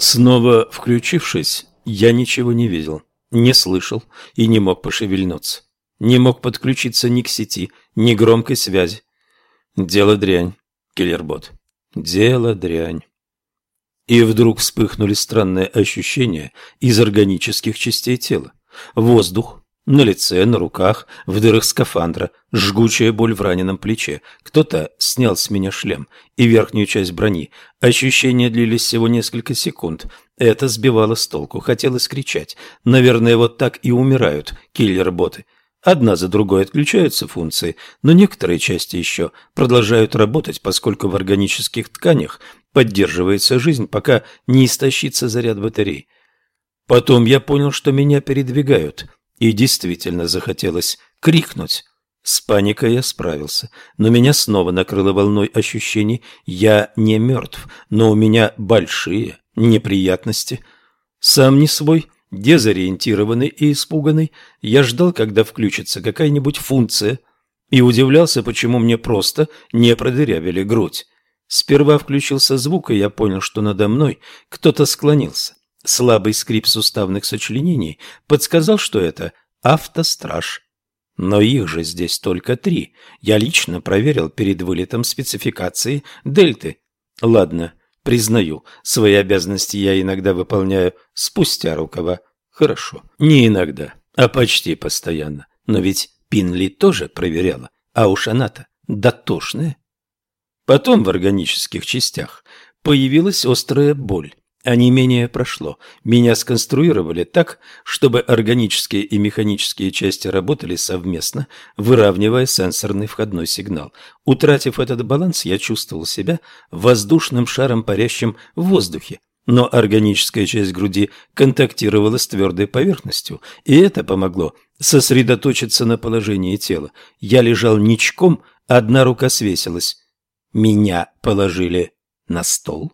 Снова включившись, я ничего не видел, не слышал и не мог пошевельнуться. Не мог подключиться ни к сети, ни громкой связи. Дело дрянь, киллербот. Дело дрянь. И вдруг вспыхнули странные ощущения из органических частей тела. Воздух, на лице, на руках, в дырах скафандра, жгучая боль в раненом плече. Кто-то снял с меня шлем и верхнюю часть брони. Ощущения длились всего несколько секунд. Это сбивало с толку. Хотелось кричать. Наверное, вот так и умирают киллер-боты. Одна за другой отключаются функции, но некоторые части еще продолжают работать, поскольку в органических тканях поддерживается жизнь, пока не истощится заряд батарей. Потом я понял, что меня передвигают – и действительно захотелось крикнуть. С паникой я справился, но меня снова накрыло волной ощущений. Я не мертв, но у меня большие неприятности. Сам не свой, дезориентированный и испуганный, я ждал, когда включится какая-нибудь функция, и удивлялся, почему мне просто не продырявили грудь. Сперва включился звук, и я понял, что надо мной кто-то склонился. Слабый скрип суставных сочленений подсказал, что это автостраж. Но их же здесь только три. Я лично проверил перед вылетом спецификации дельты. Ладно, признаю, свои обязанности я иногда выполняю спустя рукава. Хорошо, не иногда, а почти постоянно. Но ведь Пинли тоже проверяла, а уж она-то дотошная. Потом в органических частях появилась острая боль. А не менее прошло. Меня сконструировали так, чтобы органические и механические части работали совместно, выравнивая сенсорный входной сигнал. Утратив этот баланс, я чувствовал себя воздушным шаром, парящим в воздухе. Но органическая часть груди контактировала с твердой поверхностью, и это помогло сосредоточиться на положении тела. Я лежал ничком, одна рука свесилась. Меня положили на стол.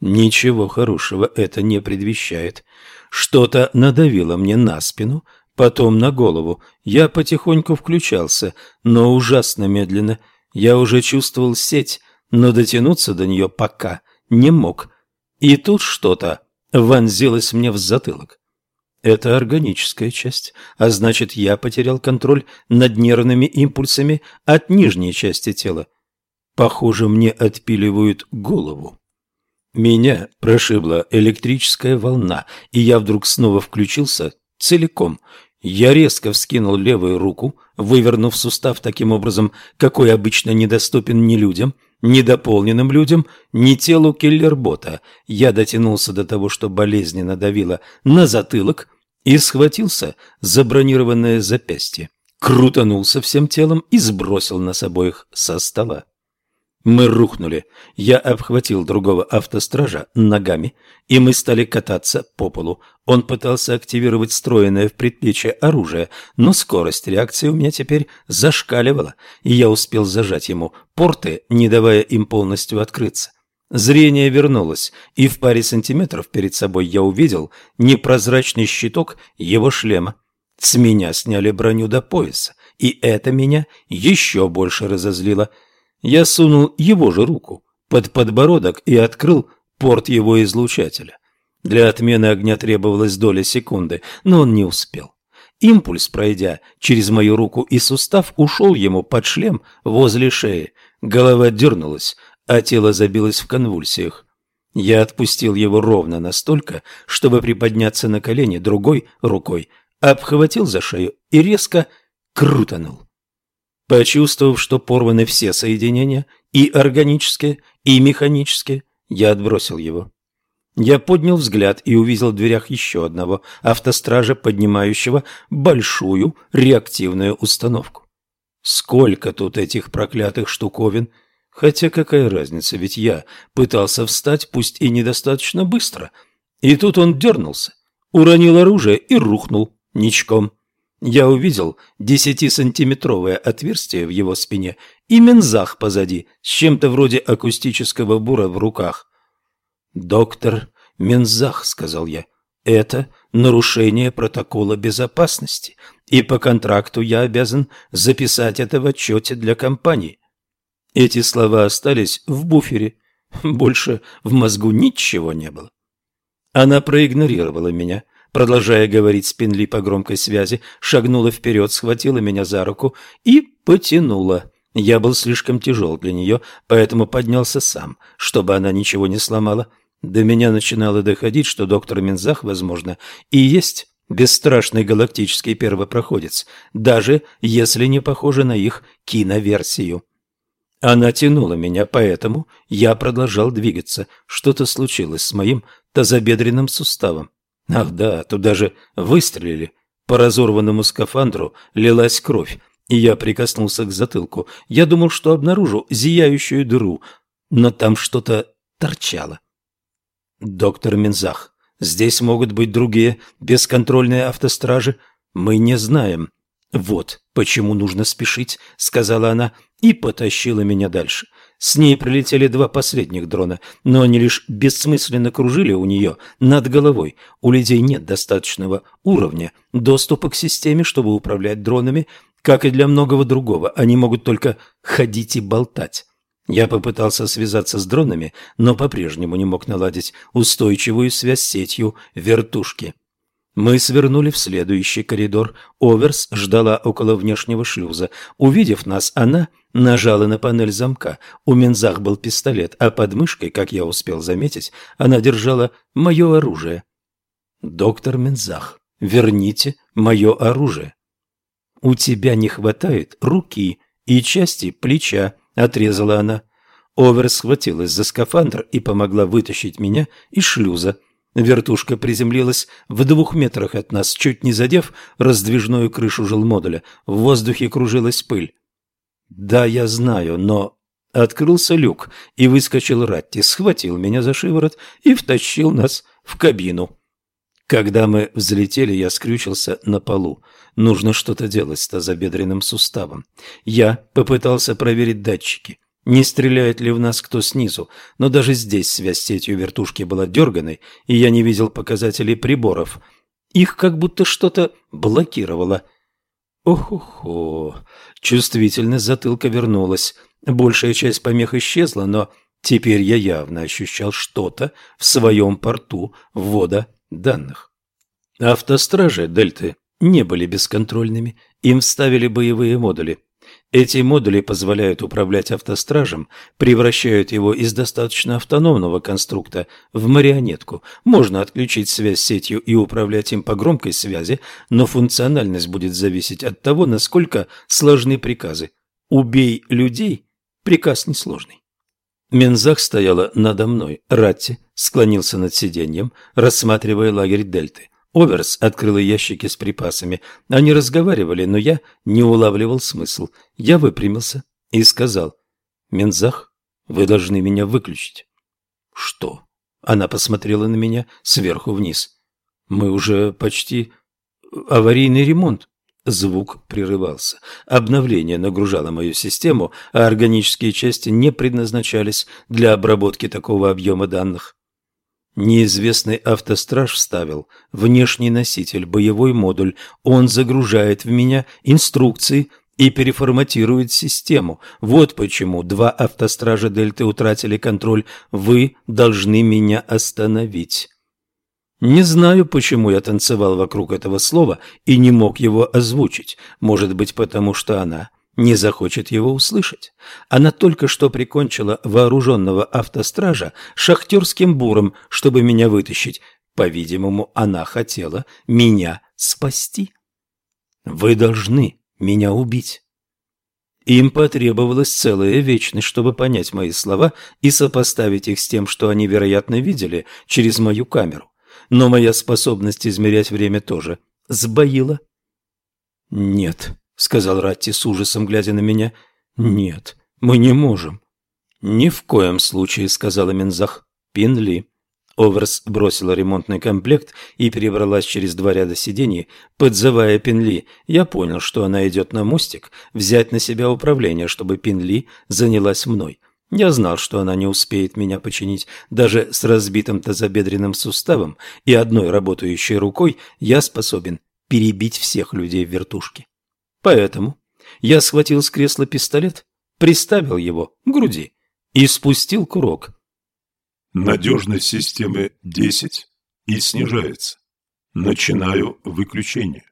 Ничего хорошего это не предвещает. Что-то надавило мне на спину, потом на голову. Я потихоньку включался, но ужасно медленно. Я уже чувствовал сеть, но дотянуться до нее пока не мог. И тут что-то вонзилось мне в затылок. Это органическая часть, а значит, я потерял контроль над нервными импульсами от нижней части тела. Похоже, мне отпиливают голову. Меня прошибла электрическая волна, и я вдруг снова включился целиком. Я резко вскинул левую руку, вывернув сустав таким образом, какой обычно недоступен ни людям, ни дополненным людям, ни телу киллербота. Я дотянулся до того, что болезненно давило на затылок, и схватился за бронированное запястье. Крутанулся всем телом и сбросил нас обоих со стола. Мы рухнули. Я обхватил другого автостража ногами, и мы стали кататься по полу. Он пытался активировать встроенное в предплечье оружие, но скорость реакции у меня теперь зашкаливала, и я успел зажать ему порты, не давая им полностью открыться. Зрение вернулось, и в паре сантиметров перед собой я увидел непрозрачный щиток его шлема. С меня сняли броню до пояса, и это меня еще больше разозлило – я сунул его же руку под подбородок и открыл порт его излучателя. Для отмены огня требовалась доля секунды, но он не успел. Импульс, пройдя через мою руку и сустав, ушел ему под шлем возле шеи. Голова дернулась, а тело забилось в конвульсиях. Я отпустил его ровно настолько, чтобы приподняться на колени другой рукой, обхватил за шею и резко крутанул. Почувствовав, что порваны все соединения, и органические, и механические, я отбросил его. Я поднял взгляд и увидел в дверях еще одного автостража, поднимающего большую реактивную установку. Сколько тут этих проклятых штуковин! Хотя какая разница, ведь я пытался встать, пусть и недостаточно быстро. И тут он дернулся, уронил оружие и рухнул ничком. Я увидел десятисантиметровое отверстие в его спине и мензах позади, с чем-то вроде акустического бура в руках. «Доктор Мензах», — сказал я, — «это нарушение протокола безопасности, и по контракту я обязан записать это в отчете для компании». Эти слова остались в буфере, больше в мозгу ничего не было. Она проигнорировала меня, продолжая говорить с Пенли по громкой связи, шагнула вперед, схватила меня за руку и потянула. Я был слишком тяжел для нее, поэтому поднялся сам, чтобы она ничего не сломала. До меня начинало доходить, что доктор Минзах, возможно, и есть бесстрашный галактический первопроходец, даже если не похоже на их киноверсию. Она тянула меня, поэтому я продолжал двигаться. Что-то случилось с моим тазобедренным суставом. Ах да, туда же выстрелили. По разорванному скафандру лилась кровь, и я прикоснулся к затылку. Я думал, что обнаружу зияющую дыру, но там что-то торчало. Доктор Минзах, здесь могут быть другие бесконтрольные автостражи. Мы не знаем. Вот почему нужно спешить, сказала она и потащила меня дальше. С ней прилетели два последних дрона, но они лишь бессмысленно кружили у нее над головой. У людей нет достаточного уровня доступа к системе, чтобы управлять дронами, как и для многого другого. Они могут только ходить и болтать. Я попытался связаться с дронами, но по-прежнему не мог наладить устойчивую связь с сетью вертушки. Мы свернули в следующий коридор. Оверс ждала около внешнего шлюза. Увидев нас, она нажала на панель замка. У Мензах был пистолет, а под мышкой, как я успел заметить, она держала мое оружие. «Доктор Мензах, верните мое оружие». «У тебя не хватает руки и части плеча», — отрезала она. Оверс схватилась за скафандр и помогла вытащить меня из шлюза. Вертушка приземлилась в двух метрах от нас, чуть не задев раздвижную крышу жилмодуля. В воздухе кружилась пыль. «Да, я знаю, но...» Открылся люк, и выскочил Ратти, схватил меня за шиворот и втащил нас в кабину. Когда мы взлетели, я скрючился на полу. Нужно что-то делать с тазобедренным суставом. Я попытался проверить датчики не стреляет ли в нас кто снизу, но даже здесь связь с сетью вертушки была дерганой, и я не видел показателей приборов. Их как будто что-то блокировало. Ох-охо, чувствительность затылка вернулась. Большая часть помех исчезла, но теперь я явно ощущал что-то в своем порту ввода данных. Автостражи Дельты не были бесконтрольными, им вставили боевые модули – эти модули позволяют управлять автостражем, превращают его из достаточно автономного конструкта в марионетку. Можно отключить связь с сетью и управлять им по громкой связи, но функциональность будет зависеть от того, насколько сложны приказы. «Убей людей» – приказ несложный. Мензах стояла надо мной. Ратти склонился над сиденьем, рассматривая лагерь Дельты. Оверс открыла ящики с припасами. Они разговаривали, но я не улавливал смысл. Я выпрямился и сказал, «Мензах, вы должны меня выключить». «Что?» Она посмотрела на меня сверху вниз. «Мы уже почти... аварийный ремонт». Звук прерывался. Обновление нагружало мою систему, а органические части не предназначались для обработки такого объема данных. Неизвестный автостраж вставил внешний носитель, боевой модуль. Он загружает в меня инструкции и переформатирует систему. Вот почему два автостража Дельты утратили контроль. Вы должны меня остановить. Не знаю, почему я танцевал вокруг этого слова и не мог его озвучить. Может быть, потому что она не захочет его услышать. Она только что прикончила вооруженного автостража шахтерским буром, чтобы меня вытащить. По-видимому, она хотела меня спасти. Вы должны меня убить. Им потребовалась целая вечность, чтобы понять мои слова и сопоставить их с тем, что они, вероятно, видели через мою камеру. Но моя способность измерять время тоже сбоила. Нет, сказал Ратти с ужасом, глядя на меня. «Нет, мы не можем». «Ни в коем случае», — сказала Мензах. «Пинли». Оверс бросила ремонтный комплект и перебралась через два ряда сидений, подзывая Пинли. Я понял, что она идет на мостик, взять на себя управление, чтобы Пинли занялась мной. Я знал, что она не успеет меня починить. Даже с разбитым тазобедренным суставом и одной работающей рукой я способен перебить всех людей в вертушке. Поэтому я схватил с кресла пистолет, приставил его к груди и спустил курок. Надежность системы 10, и снижается. Начинаю выключение.